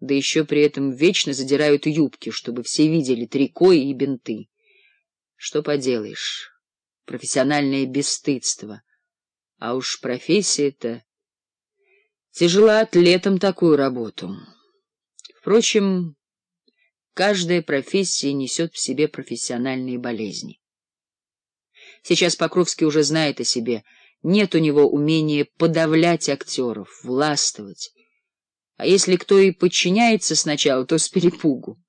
да еще при этом вечно задирают юбки, чтобы все видели трико и бинты. Что поделаешь, профессиональное бесстыдство. А уж профессия-то... Тяжела атлетам такую работу. Впрочем, каждая профессия несет в себе профессиональные болезни. Сейчас Покровский уже знает о себе. Нет у него умения подавлять актеров, властвовать. А если кто и подчиняется сначала, то с перепугу.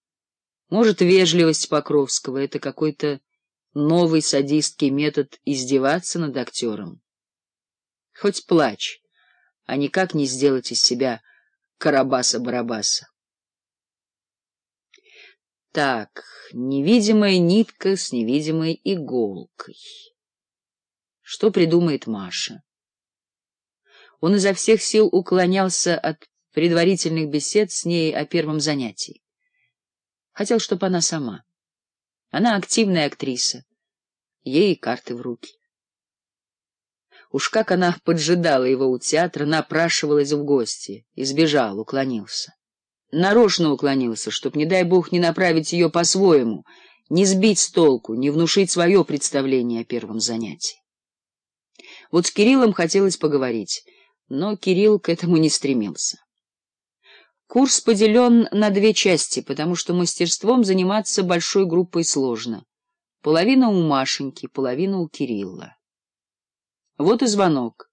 Может, вежливость Покровского — это какой-то новый садистский метод издеваться над актером. Хоть плачь, а никак не сделать из себя Карабаса-Барабаса. Так, невидимая нитка с невидимой иголкой. Что придумает Маша? Он изо всех сил уклонялся от предварительных бесед с ней о первом занятии. Хотел, чтобы она сама. Она активная актриса. Ей карты в руки. Уж как она поджидала его у театра, напрашивалась в гости, избежал, уклонился. Нарочно уклонился, чтоб, не дай бог, не направить ее по-своему, не сбить с толку, не внушить свое представление о первом занятии. Вот с Кириллом хотелось поговорить, но Кирилл к этому не стремился. Курс поделен на две части, потому что мастерством заниматься большой группой сложно. Половина у Машеньки, половина у Кирилла. Вот и звонок.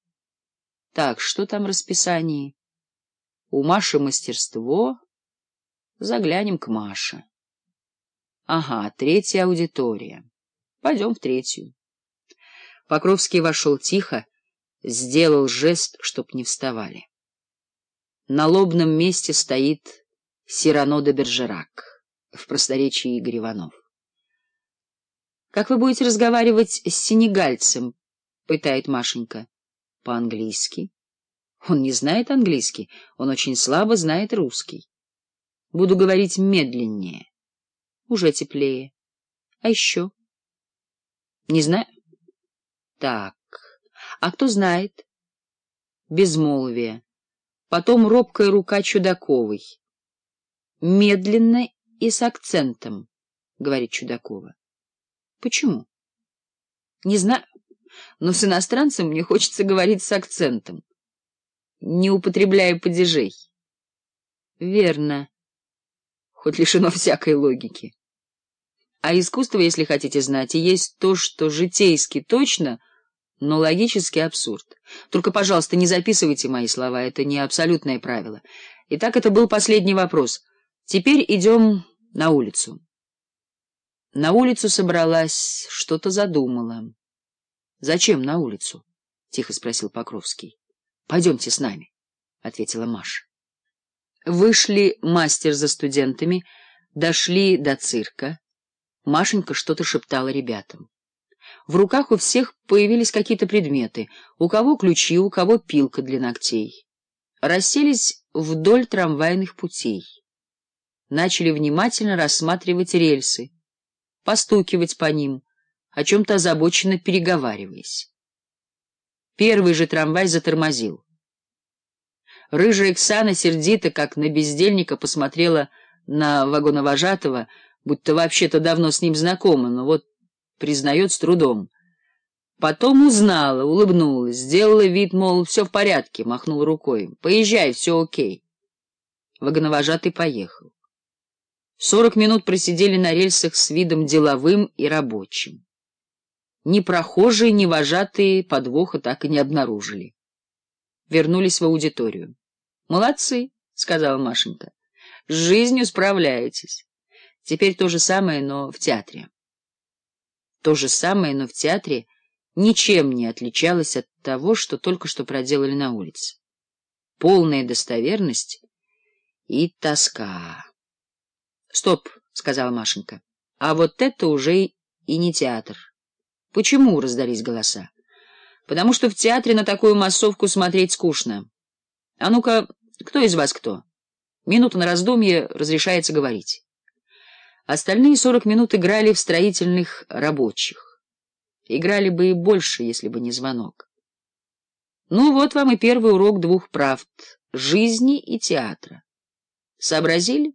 Так, что там расписание? У Маши мастерство. Заглянем к Маше. Ага, третья аудитория. Пойдем в третью. Покровский вошел тихо, сделал жест, чтоб не вставали на лобном месте стоит Сирано де Бержерак, в просторечии Игорь Иванов. «Как вы будете разговаривать с сенегальцем?» — пытает Машенька. «По-английски». «Он не знает английский, он очень слабо знает русский. Буду говорить медленнее, уже теплее. А еще?» «Не знаю». «Так, а кто знает?» «Безмолвие» потом робкая рука Чудаковой. — Медленно и с акцентом, — говорит Чудакова. — Почему? — Не знаю, но с иностранцем мне хочется говорить с акцентом, не употребляя падежей. — Верно, хоть лишено всякой логики. А искусство, если хотите знать, и есть то, что житейски точно — но логический абсурд. Только, пожалуйста, не записывайте мои слова, это не абсолютное правило. Итак, это был последний вопрос. Теперь идем на улицу. На улицу собралась, что-то задумала. — Зачем на улицу? — тихо спросил Покровский. — Пойдемте с нами, — ответила Маша. Вышли мастер за студентами, дошли до цирка. Машенька что-то шептала ребятам. В руках у всех появились какие-то предметы, у кого ключи, у кого пилка для ногтей. Расселись вдоль трамвайных путей. Начали внимательно рассматривать рельсы, постукивать по ним, о чем-то озабоченно переговариваясь. Первый же трамвай затормозил. Рыжая Оксана сердито, как на бездельника, посмотрела на вагоновожатого, будто вообще-то давно с ним знакома, но вот признает с трудом. Потом узнала, улыбнулась, сделала вид, мол, все в порядке, махнул рукой. Поезжай, все окей. Вагоновожатый поехал. Сорок минут просидели на рельсах с видом деловым и рабочим. Ни прохожие, ни вожатые подвоха так и не обнаружили. Вернулись в аудиторию. «Молодцы», — сказала Машенька. «С жизнью справляетесь. Теперь то же самое, но в театре». То же самое, но в театре ничем не отличалось от того, что только что проделали на улице. Полная достоверность и тоска. — Стоп, — сказала Машенька, — а вот это уже и не театр. — Почему? — раздались голоса. — Потому что в театре на такую массовку смотреть скучно. — А ну-ка, кто из вас кто? Минута на раздумье разрешается говорить. Остальные сорок минут играли в строительных рабочих. Играли бы и больше, если бы не звонок. Ну вот вам и первый урок двух правд — жизни и театра. Сообразили?